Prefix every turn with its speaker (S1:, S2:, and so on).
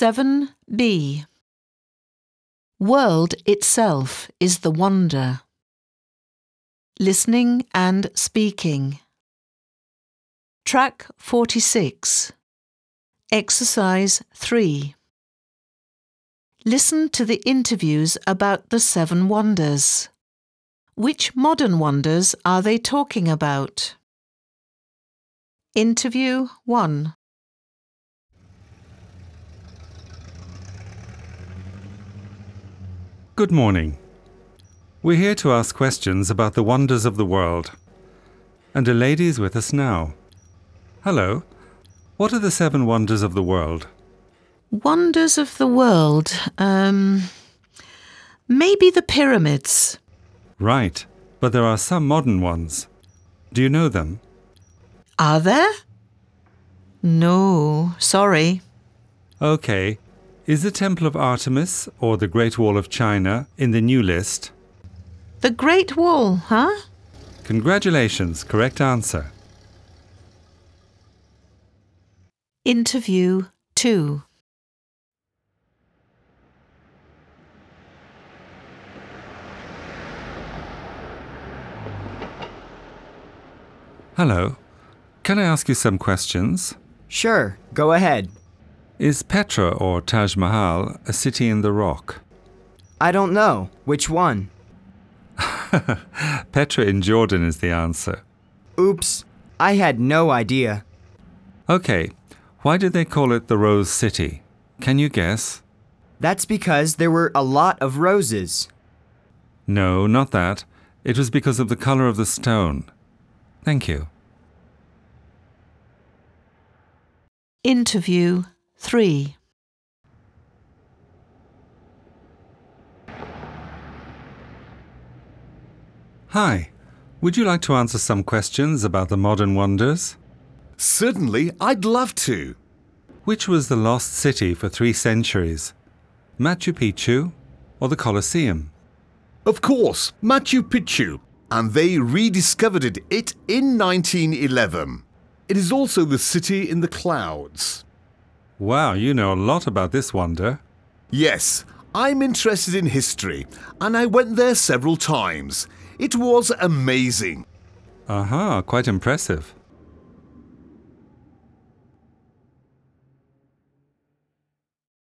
S1: 7b. World itself is the wonder. Listening and speaking. Track 46. Exercise 3. Listen to the interviews about the seven wonders. Which modern wonders are they talking about? Interview 1.
S2: Good morning. We're here to ask questions about the wonders of the world. And a lady is with us now. Hello. What are the seven wonders of the world?
S1: Wonders of the world. Um, maybe the pyramids.
S2: Right, but there are some modern ones. Do you know them?
S1: Are there? No, sorry.
S2: Okay. Is the Temple of Artemis or the Great Wall of China in the new list?
S1: The Great Wall, huh?
S2: Congratulations, correct answer.
S1: Interview 2.
S2: Hello. Can I ask you some questions?
S3: Sure, go ahead.
S2: Is Petra or Taj Mahal a city in the rock?
S3: I don't know. Which one?
S2: Petra in Jordan is the answer.
S3: Oops, I had no idea.
S2: Okay, why did they call it the Rose City? Can you guess?
S3: That's because there were a lot of roses.
S2: No, not that. It was because of the color of the stone. Thank you.
S1: Interview 3.
S2: Hi. Would you like to answer some questions about the modern wonders?
S4: Certainly, I'd love to.
S2: Which was the lost city for three centuries? Machu Picchu or the Colosseum?
S4: Of course, Machu Picchu, and they rediscovered it, it in 1911. It is also the city in the clouds.
S2: Wow, you know a lot about this wonder.
S4: Yes, I'm interested in history, and I went there several times. It was amazing.
S2: Aha, quite impressive.